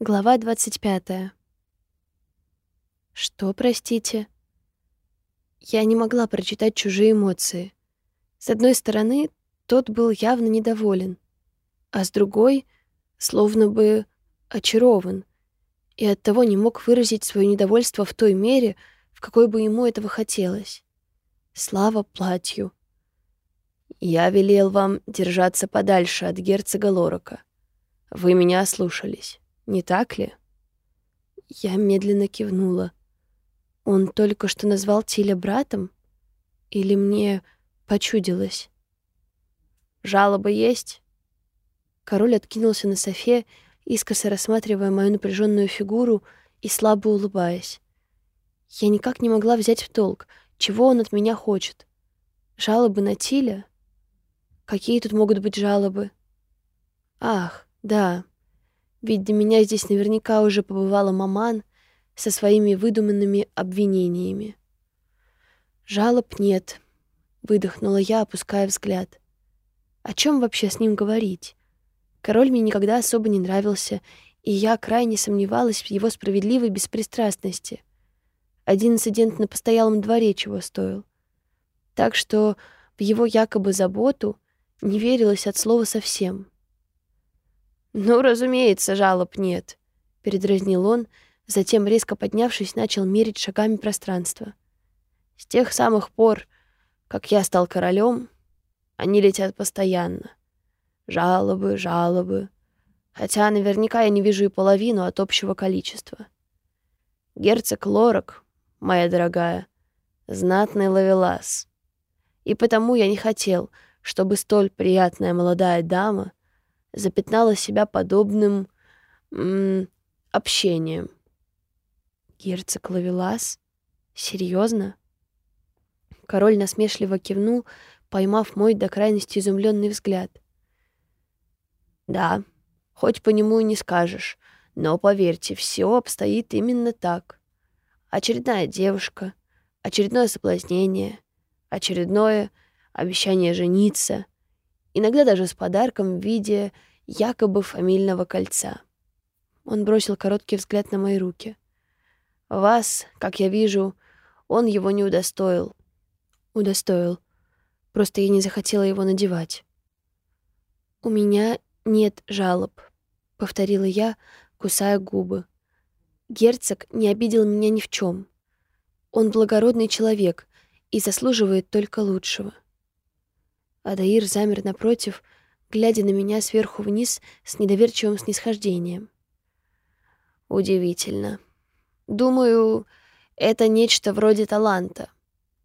Глава 25. Что, простите? Я не могла прочитать чужие эмоции. С одной стороны, тот был явно недоволен, а с другой — словно бы очарован, и оттого не мог выразить свое недовольство в той мере, в какой бы ему этого хотелось. Слава платью. «Я велел вам держаться подальше от герцога Лорока. Вы меня ослушались» не так ли?» Я медленно кивнула. Он только что назвал Тиля братом? Или мне почудилось? «Жалобы есть?» Король откинулся на софе, искоса рассматривая мою напряженную фигуру и слабо улыбаясь. Я никак не могла взять в толк, чего он от меня хочет. Жалобы на Тиля? Какие тут могут быть жалобы? Ах, да, ведь до меня здесь наверняка уже побывала маман со своими выдуманными обвинениями. «Жалоб нет», — выдохнула я, опуская взгляд. «О чем вообще с ним говорить? Король мне никогда особо не нравился, и я крайне сомневалась в его справедливой беспристрастности. Один инцидент на постоялом дворе чего стоил. Так что в его якобы заботу не верилось от слова совсем». «Ну, разумеется, жалоб нет», — передразнил он, затем, резко поднявшись, начал мерить шагами пространство. «С тех самых пор, как я стал королем, они летят постоянно. Жалобы, жалобы. Хотя наверняка я не вижу и половину от общего количества. Герцог Лорак, моя дорогая, знатный ловелас. И потому я не хотел, чтобы столь приятная молодая дама — запятнала себя подобным м общением. Герцог Лавелас? Серьезно? Король насмешливо кивнул, поймав мой до крайности изумленный взгляд. Да, хоть по нему и не скажешь, но поверьте, все обстоит именно так. Очередная девушка, очередное соблазнение, очередное обещание жениться — иногда даже с подарком в виде якобы фамильного кольца. Он бросил короткий взгляд на мои руки. Вас, как я вижу, он его не удостоил. Удостоил. Просто я не захотела его надевать. У меня нет жалоб, повторила я, кусая губы. Герцог не обидел меня ни в чем. Он благородный человек и заслуживает только лучшего. Адаир замер напротив, глядя на меня сверху вниз с недоверчивым снисхождением. Удивительно. Думаю, это нечто вроде таланта.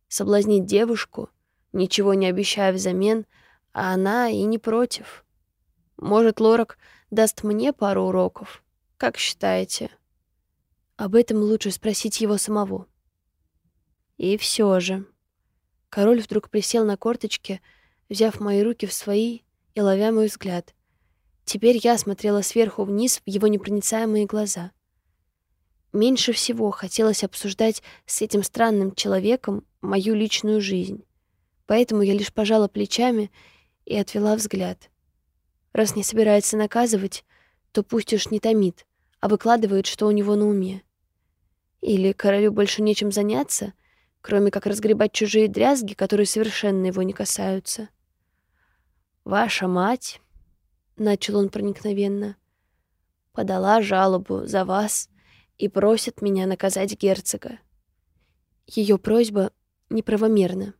Соблазнить девушку, ничего не обещая взамен, а она и не против. Может, Лорак даст мне пару уроков? Как считаете? Об этом лучше спросить его самого. И все же. Король вдруг присел на корточки, взяв мои руки в свои и ловя мой взгляд. Теперь я смотрела сверху вниз в его непроницаемые глаза. Меньше всего хотелось обсуждать с этим странным человеком мою личную жизнь. Поэтому я лишь пожала плечами и отвела взгляд. Раз не собирается наказывать, то пусть уж не томит, а выкладывает, что у него на уме. Или королю больше нечем заняться, кроме как разгребать чужие дрязги, которые совершенно его не касаются. Ваша мать, начал он проникновенно, подала жалобу за вас и просит меня наказать герцога. Ее просьба неправомерна.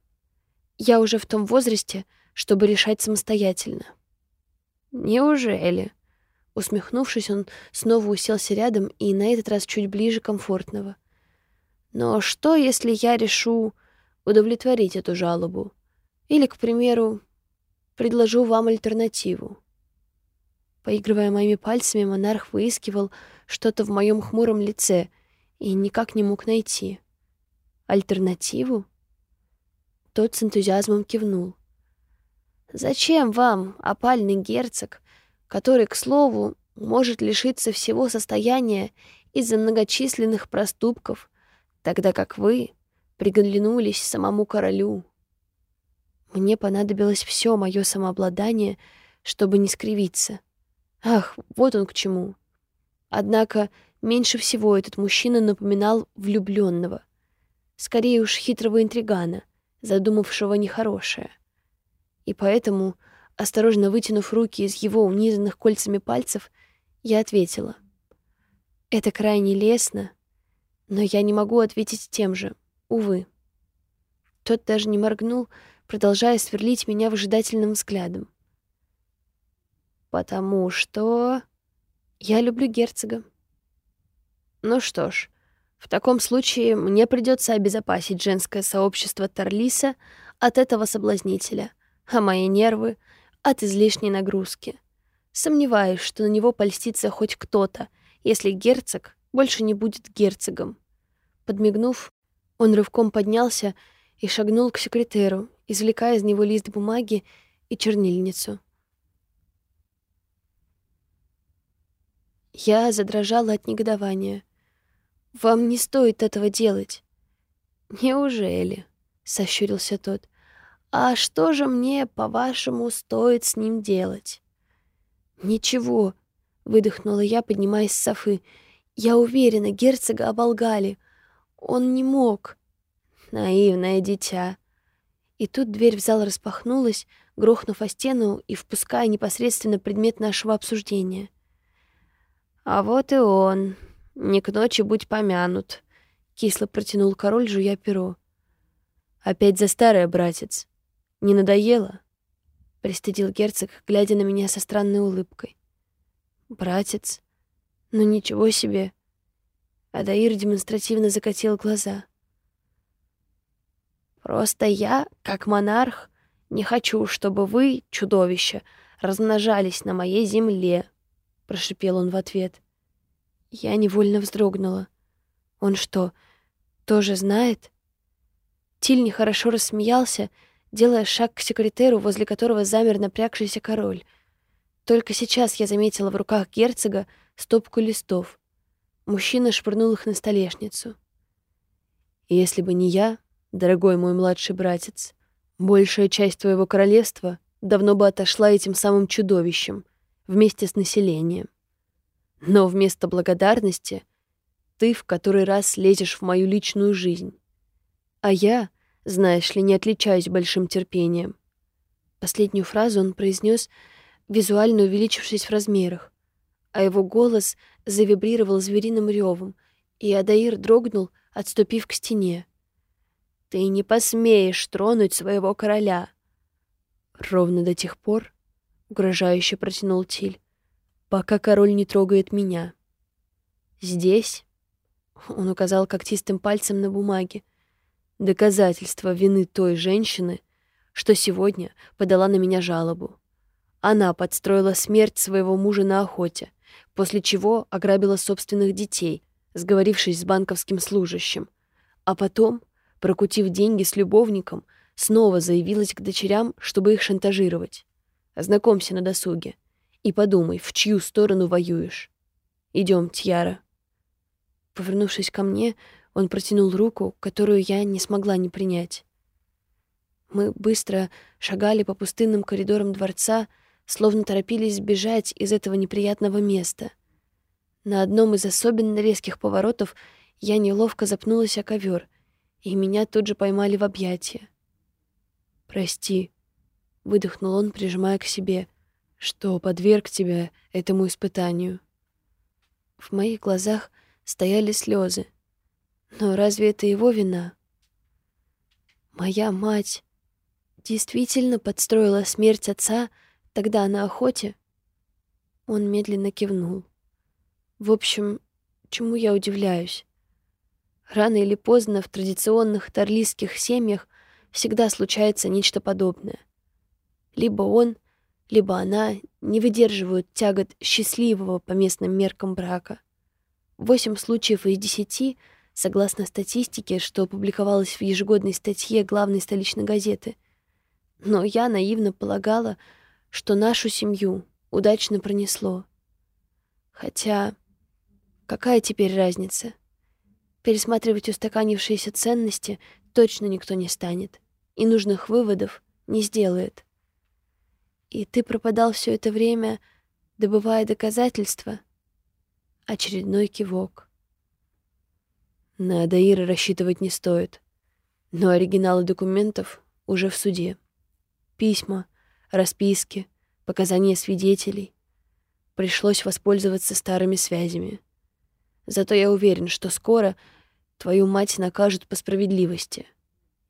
Я уже в том возрасте, чтобы решать самостоятельно. Неужели? Усмехнувшись, он снова уселся рядом и на этот раз чуть ближе комфортного. Но что, если я решу удовлетворить эту жалобу? Или, к примеру, предложу вам альтернативу». Поигрывая моими пальцами, монарх выискивал что-то в моем хмуром лице и никак не мог найти. «Альтернативу?» Тот с энтузиазмом кивнул. «Зачем вам, опальный герцог, который, к слову, может лишиться всего состояния из-за многочисленных проступков, тогда как вы приглянулись самому королю?» Мне понадобилось все мое самообладание, чтобы не скривиться. Ах, вот он к чему. Однако меньше всего этот мужчина напоминал влюбленного, скорее уж хитрого интригана, задумавшего нехорошее. И поэтому, осторожно вытянув руки из его унизанных кольцами пальцев, я ответила. «Это крайне лестно, но я не могу ответить тем же, увы». Тот даже не моргнул, продолжая сверлить меня выжидательным взглядом. «Потому что я люблю герцога». «Ну что ж, в таком случае мне придется обезопасить женское сообщество Тарлиса от этого соблазнителя, а мои нервы — от излишней нагрузки. Сомневаюсь, что на него польстится хоть кто-то, если герцог больше не будет герцогом. Подмигнув, он рывком поднялся и шагнул к секретеру, извлекая из него лист бумаги и чернильницу. Я задрожала от негодования. «Вам не стоит этого делать». «Неужели?» — сощурился тот. «А что же мне, по-вашему, стоит с ним делать?» «Ничего», — выдохнула я, поднимаясь с софы. «Я уверена, герцога оболгали. Он не мог». «Наивное дитя». И тут дверь в зал распахнулась, грохнув о стену и впуская непосредственно предмет нашего обсуждения. «А вот и он. Не к ночи будь помянут», — кисло протянул король, жуя перо. «Опять за старое, братец. Не надоело?» — пристыдил герцог, глядя на меня со странной улыбкой. «Братец? Ну ничего себе!» Адаир демонстративно закатил глаза. «Просто я, как монарх, не хочу, чтобы вы, чудовища, размножались на моей земле», — прошипел он в ответ. Я невольно вздрогнула. Он что, тоже знает? Тиль нехорошо рассмеялся, делая шаг к секретеру, возле которого замер напрягшийся король. Только сейчас я заметила в руках герцога стопку листов. Мужчина швырнул их на столешницу. «Если бы не я, дорогой мой младший братец, большая часть твоего королевства давно бы отошла этим самым чудовищем вместе с населением. Но вместо благодарности ты в который раз лезешь в мою личную жизнь. А я, знаешь ли, не отличаюсь большим терпением. Последнюю фразу он произнес, визуально увеличившись в размерах, а его голос завибрировал звериным ревом, и Адаир дрогнул, отступив к стене. «Ты не посмеешь тронуть своего короля!» Ровно до тех пор, — угрожающе протянул Тиль, — пока король не трогает меня. Здесь, — он указал когтистым пальцем на бумаге, — доказательство вины той женщины, что сегодня подала на меня жалобу. Она подстроила смерть своего мужа на охоте, после чего ограбила собственных детей, сговорившись с банковским служащим. А потом, прокутив деньги с любовником, снова заявилась к дочерям, чтобы их шантажировать. Ознакомься на досуге и подумай, в чью сторону воюешь. Идем, Тьяра. Повернувшись ко мне, он протянул руку, которую я не смогла не принять. Мы быстро шагали по пустынным коридорам дворца, словно торопились сбежать из этого неприятного места. На одном из особенно резких поворотов я неловко запнулась о ковер, и меня тут же поймали в объятия. «Прости», — выдохнул он, прижимая к себе, — «что подверг тебя этому испытанию». В моих глазах стояли слезы. Но разве это его вина? Моя мать действительно подстроила смерть отца тогда на охоте? Он медленно кивнул. В общем, чему я удивляюсь? Рано или поздно в традиционных торлийских семьях всегда случается нечто подобное — либо он, либо она не выдерживают тягот счастливого по местным меркам брака. Восемь случаев из десяти, согласно статистике, что опубликовалось в ежегодной статье главной столичной газеты. Но я наивно полагала, что нашу семью удачно пронесло. Хотя какая теперь разница? Пересматривать устаканившиеся ценности точно никто не станет, и нужных выводов не сделает. И ты пропадал все это время, добывая доказательства? очередной кивок. На Адаира рассчитывать не стоит, но оригиналы документов уже в суде. Письма, расписки, показания свидетелей. Пришлось воспользоваться старыми связями. Зато я уверен, что скоро твою мать накажут по справедливости,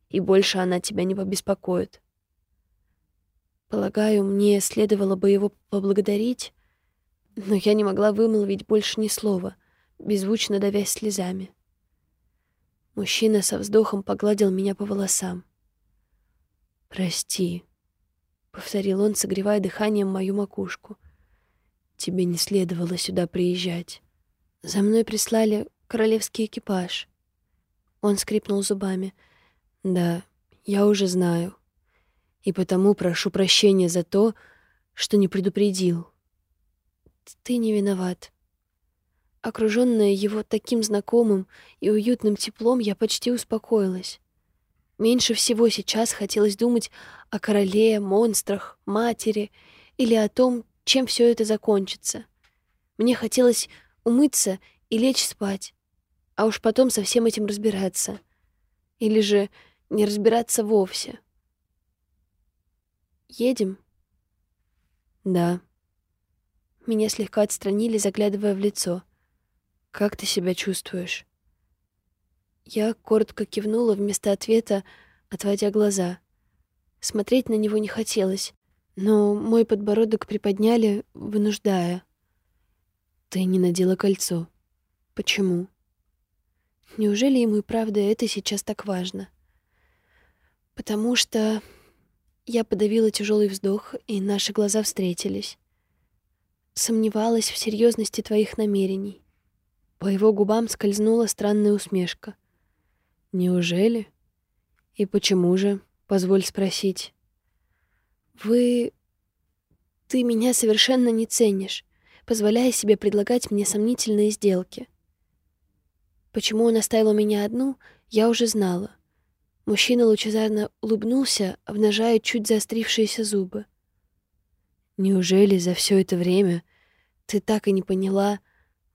и больше она тебя не побеспокоит. Полагаю, мне следовало бы его поблагодарить, но я не могла вымолвить больше ни слова, беззвучно давясь слезами. Мужчина со вздохом погладил меня по волосам. «Прости», — повторил он, согревая дыханием мою макушку. «Тебе не следовало сюда приезжать. За мной прислали королевский экипаж». Он скрипнул зубами. «Да, я уже знаю. И потому прошу прощения за то, что не предупредил». «Ты не виноват», Окруженная его таким знакомым и уютным теплом, я почти успокоилась. Меньше всего сейчас хотелось думать о короле, монстрах, матери или о том, чем все это закончится. Мне хотелось умыться и лечь спать, а уж потом со всем этим разбираться. Или же не разбираться вовсе. «Едем?» «Да». Меня слегка отстранили, заглядывая в лицо — как ты себя чувствуешь?» Я коротко кивнула вместо ответа, отводя глаза. Смотреть на него не хотелось, но мой подбородок приподняли, вынуждая. «Ты не надела кольцо. Почему?» Неужели ему и правда это сейчас так важно? Потому что я подавила тяжелый вздох, и наши глаза встретились. Сомневалась в серьезности твоих намерений. По его губам скользнула странная усмешка. «Неужели? И почему же, позволь спросить?» «Вы... ты меня совершенно не ценишь, позволяя себе предлагать мне сомнительные сделки. Почему он оставил меня одну, я уже знала. Мужчина лучезарно улыбнулся, обнажая чуть заострившиеся зубы. «Неужели за все это время ты так и не поняла,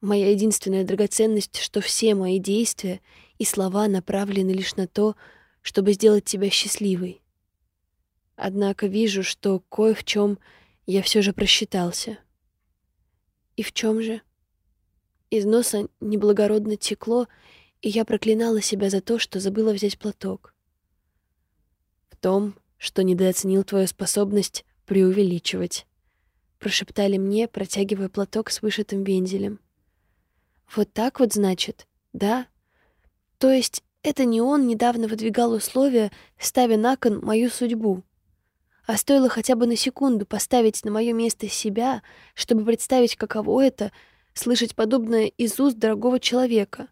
Моя единственная драгоценность, что все мои действия и слова направлены лишь на то, чтобы сделать тебя счастливой. Однако вижу, что кое в чем я все же просчитался. И в чем же? Из носа неблагородно текло, и я проклинала себя за то, что забыла взять платок. В том, что недооценил твою способность преувеличивать, прошептали мне, протягивая платок с вышитым вензелем. Вот так вот, значит, да? То есть это не он недавно выдвигал условия, ставя на кон мою судьбу. А стоило хотя бы на секунду поставить на мое место себя, чтобы представить, каково это — слышать подобное из уст дорогого человека.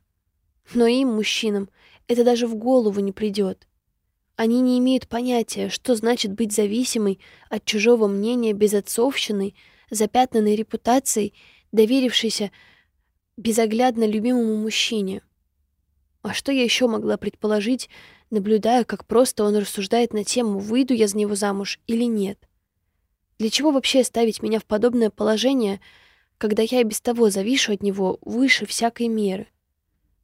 Но им, мужчинам, это даже в голову не придет. Они не имеют понятия, что значит быть зависимой от чужого мнения безотцовщиной, запятнанной репутацией, доверившейся безоглядно любимому мужчине. А что я еще могла предположить, наблюдая, как просто он рассуждает на тему, выйду я за него замуж или нет? Для чего вообще ставить меня в подобное положение, когда я и без того завишу от него выше всякой меры?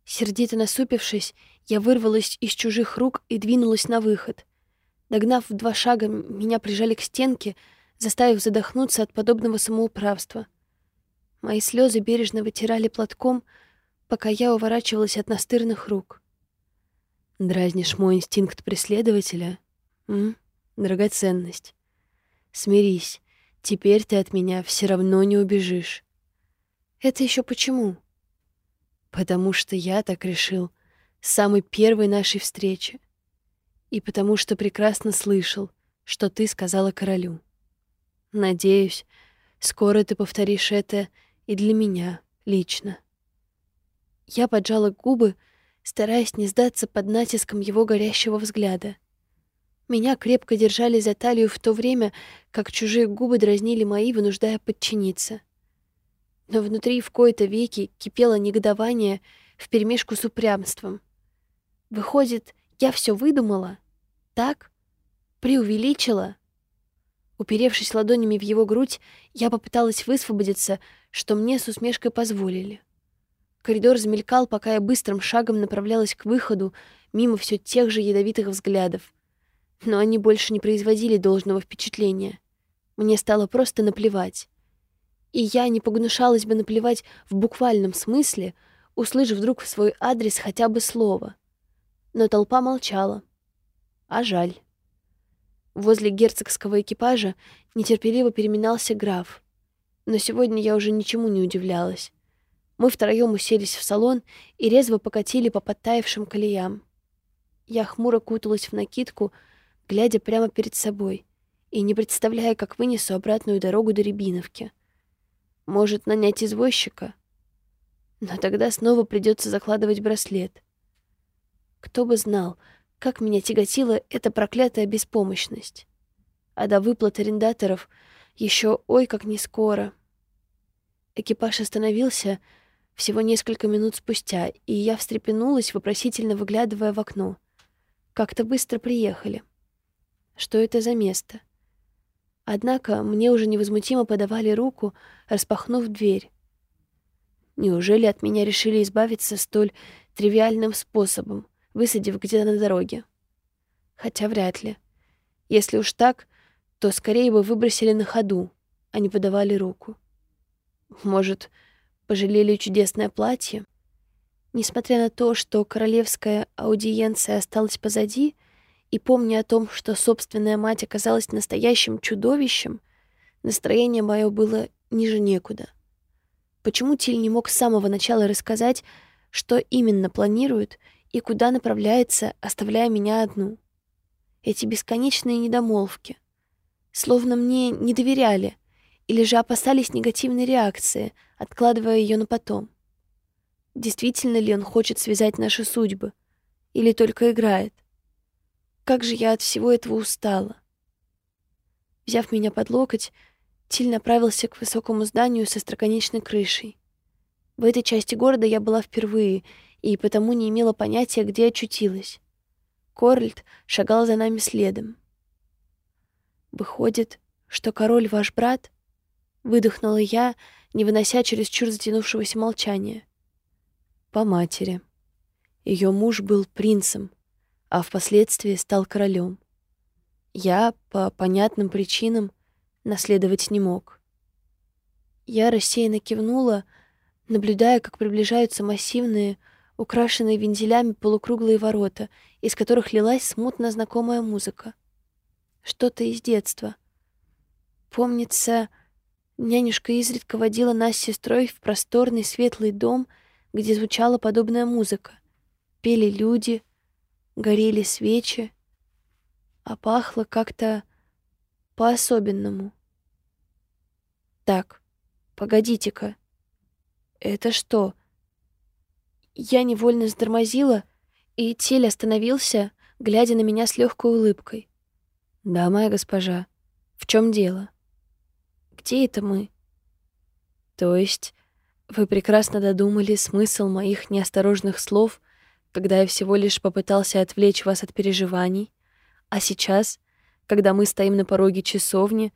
Сердито насупившись, я вырвалась из чужих рук и двинулась на выход. Догнав в два шага, меня прижали к стенке, заставив задохнуться от подобного самоуправства. Мои слезы бережно вытирали платком, пока я уворачивалась от настырных рук. Дразнишь мой инстинкт преследователя? М? Драгоценность. Смирись, теперь ты от меня все равно не убежишь. Это еще почему? Потому что я так решил с самой первой нашей встречи. И потому что прекрасно слышал, что ты сказала королю. Надеюсь, скоро ты повторишь это и для меня лично. Я поджала губы, стараясь не сдаться под натиском его горящего взгляда. Меня крепко держали за талию в то время, как чужие губы дразнили мои, вынуждая подчиниться. Но внутри в кои-то веки кипело негодование вперемешку с упрямством. Выходит, я все выдумала? Так? Преувеличила? Уперевшись ладонями в его грудь, я попыталась высвободиться, что мне с усмешкой позволили. Коридор замелькал, пока я быстрым шагом направлялась к выходу, мимо все тех же ядовитых взглядов. Но они больше не производили должного впечатления. Мне стало просто наплевать. И я не погнушалась бы наплевать в буквальном смысле, услышав вдруг в свой адрес хотя бы слово. Но толпа молчала. А жаль. Возле герцогского экипажа нетерпеливо переминался граф. Но сегодня я уже ничему не удивлялась. Мы втроем уселись в салон и резво покатили по подтаявшим колеям. Я хмуро куталась в накидку, глядя прямо перед собой и не представляя, как вынесу обратную дорогу до Рябиновки. Может, нанять извозчика? Но тогда снова придется закладывать браслет. Кто бы знал, как меня тяготила эта проклятая беспомощность. А до выплат арендаторов еще ой как не скоро. Экипаж остановился всего несколько минут спустя, и я встрепенулась, вопросительно выглядывая в окно. Как-то быстро приехали. Что это за место? Однако мне уже невозмутимо подавали руку, распахнув дверь. Неужели от меня решили избавиться столь тривиальным способом? высадив где-то на дороге. Хотя вряд ли. Если уж так, то скорее бы выбросили на ходу, а не подавали руку. Может, пожалели чудесное платье? Несмотря на то, что королевская аудиенция осталась позади, и помня о том, что собственная мать оказалась настоящим чудовищем, настроение мое было ниже некуда. Почему Тиль не мог с самого начала рассказать, что именно планирует и куда направляется, оставляя меня одну. Эти бесконечные недомолвки. Словно мне не доверяли или же опасались негативной реакции, откладывая ее на потом. Действительно ли он хочет связать наши судьбы? Или только играет? Как же я от всего этого устала. Взяв меня под локоть, Тиль направился к высокому зданию со строконечной крышей. В этой части города я была впервые и потому не имела понятия, где очутилась. Корольд шагал за нами следом. «Выходит, что король ваш брат?» — выдохнула я, не вынося чересчур затянувшегося молчания. «По матери. Ее муж был принцем, а впоследствии стал королем. Я, по понятным причинам, наследовать не мог». Я рассеянно кивнула, наблюдая, как приближаются массивные, украшенные вензелями полукруглые ворота, из которых лилась смутно знакомая музыка. Что-то из детства. Помнится, нянюшка изредка водила нас с сестрой в просторный светлый дом, где звучала подобная музыка. Пели люди, горели свечи, а пахло как-то по-особенному. Так, погодите-ка. Это что, я невольно затормозила, и Тель остановился, глядя на меня с легкой улыбкой. «Да, моя госпожа, в чем дело?» «Где это мы?» «То есть вы прекрасно додумали смысл моих неосторожных слов, когда я всего лишь попытался отвлечь вас от переживаний, а сейчас, когда мы стоим на пороге часовни,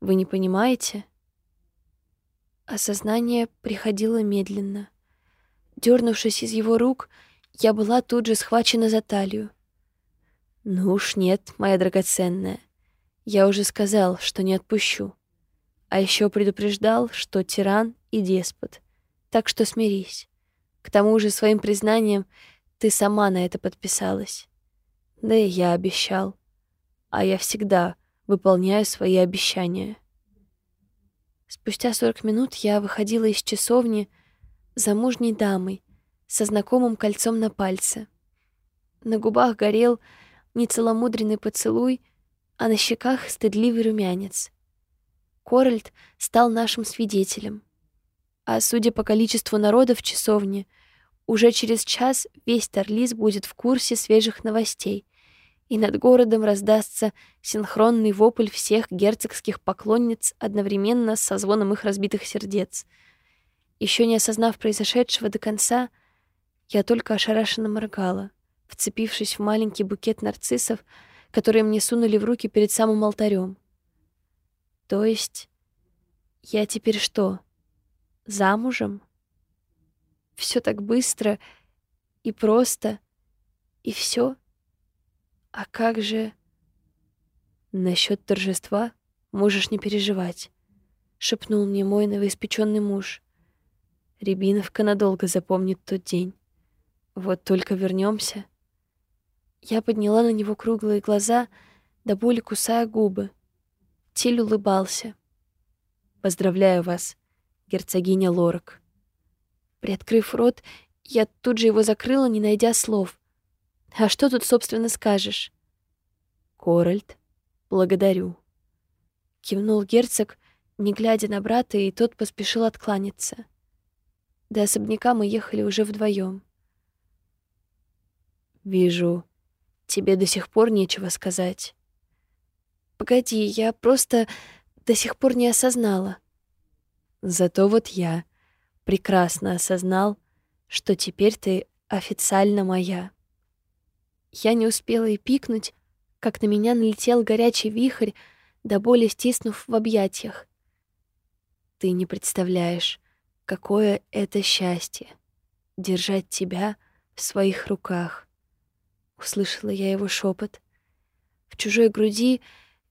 вы не понимаете?» Осознание приходило медленно — Дернувшись из его рук, я была тут же схвачена за талию. «Ну уж нет, моя драгоценная. Я уже сказал, что не отпущу. А еще предупреждал, что тиран и деспот. Так что смирись. К тому же своим признанием ты сама на это подписалась. Да и я обещал. А я всегда выполняю свои обещания». Спустя сорок минут я выходила из часовни, замужней дамой, со знакомым кольцом на пальце. На губах горел нецеломудренный поцелуй, а на щеках стыдливый румянец. Корольд стал нашим свидетелем. А судя по количеству народа в часовне, уже через час весь Тарлис будет в курсе свежих новостей, и над городом раздастся синхронный вопль всех герцогских поклонниц одновременно со звоном их разбитых сердец — еще не осознав произошедшего до конца, я только ошарашенно моргала, вцепившись в маленький букет нарциссов, которые мне сунули в руки перед самым алтарем. То есть я теперь что, замужем? все так быстро и просто, и все. А как же... Насчет торжества можешь не переживать, шепнул мне мой новоиспеченный муж. Рябиновка надолго запомнит тот день. Вот только вернемся. Я подняла на него круглые глаза, до боли кусая губы. Тиль улыбался. «Поздравляю вас, герцогиня Лорак». Приоткрыв рот, я тут же его закрыла, не найдя слов. «А что тут, собственно, скажешь?» «Корольд, благодарю». Кивнул герцог, не глядя на брата, и тот поспешил откланяться. До особняка мы ехали уже вдвоем. «Вижу, тебе до сих пор нечего сказать». «Погоди, я просто до сих пор не осознала». Зато вот я прекрасно осознал, что теперь ты официально моя. Я не успела и пикнуть, как на меня налетел горячий вихрь, до боли стиснув в объятиях. Ты не представляешь, какое это счастье — держать тебя в своих руках. Услышала я его шепот. В чужой груди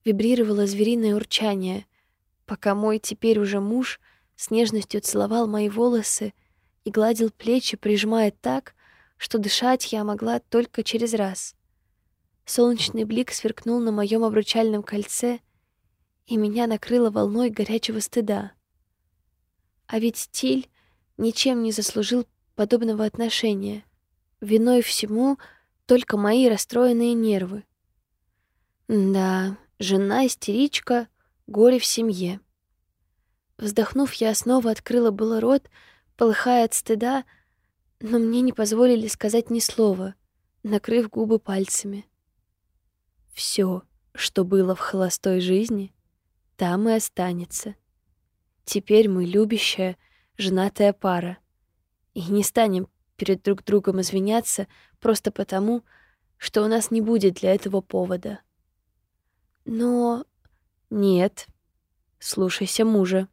вибрировало звериное урчание, пока мой теперь уже муж с нежностью целовал мои волосы и гладил плечи, прижимая так, что дышать я могла только через раз. Солнечный блик сверкнул на моем обручальном кольце, и меня накрыло волной горячего стыда. А ведь стиль ничем не заслужил подобного отношения. Виной всему только мои расстроенные нервы. Да, жена-истеричка, горе в семье. Вздохнув, я снова открыла было рот, полыхая от стыда, но мне не позволили сказать ни слова, накрыв губы пальцами. Все, что было в холостой жизни, там и останется. Теперь мы любящая, женатая пара. И не станем перед друг другом извиняться просто потому, что у нас не будет для этого повода. Но... Нет. Слушайся мужа.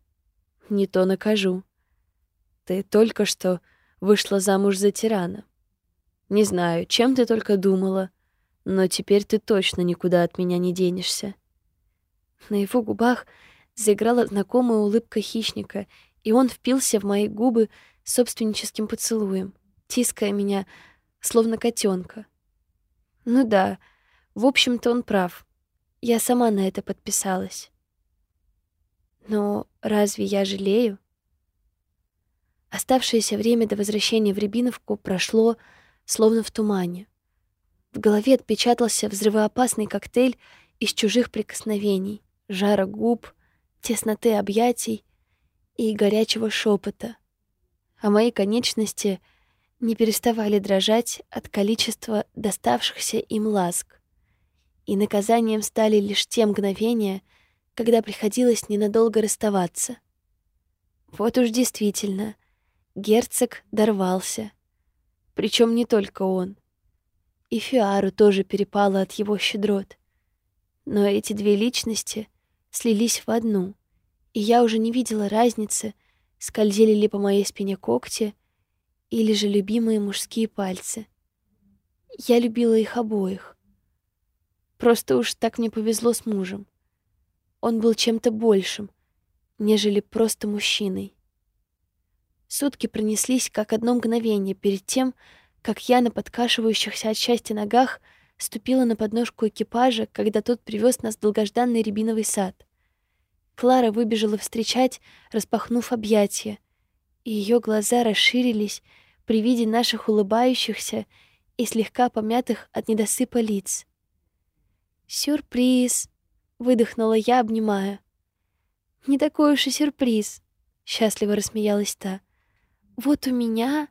Не то накажу. Ты только что вышла замуж за тирана. Не знаю, чем ты только думала, но теперь ты точно никуда от меня не денешься. На его губах заиграла знакомая улыбка хищника, и он впился в мои губы собственническим поцелуем, тиская меня, словно котенка. Ну да, в общем-то он прав. Я сама на это подписалась. Но разве я жалею? Оставшееся время до возвращения в Рябиновку прошло словно в тумане. В голове отпечатался взрывоопасный коктейль из чужих прикосновений, жара губ, тесноты объятий и горячего шепота. А мои конечности не переставали дрожать от количества доставшихся им ласк. И наказанием стали лишь те мгновения, когда приходилось ненадолго расставаться. Вот уж действительно — Герцог дорвался. Причем не только он. И Фиару тоже перепало от его щедрот. Но эти две личности слились в одну, и я уже не видела разницы, скользили ли по моей спине когти или же любимые мужские пальцы. Я любила их обоих. Просто уж так мне повезло с мужем. Он был чем-то большим, нежели просто мужчиной. Сутки пронеслись как одно мгновение перед тем, как я на подкашивающихся от счастья ногах ступила на подножку экипажа, когда тот привез нас в долгожданный рябиновый сад. Клара выбежала встречать, распахнув объятия, и ее глаза расширились при виде наших улыбающихся и слегка помятых от недосыпа лиц. «Сюрприз!» — выдохнула я, обнимая. «Не такой уж и сюрприз!» — счастливо рассмеялась та. Вот у меня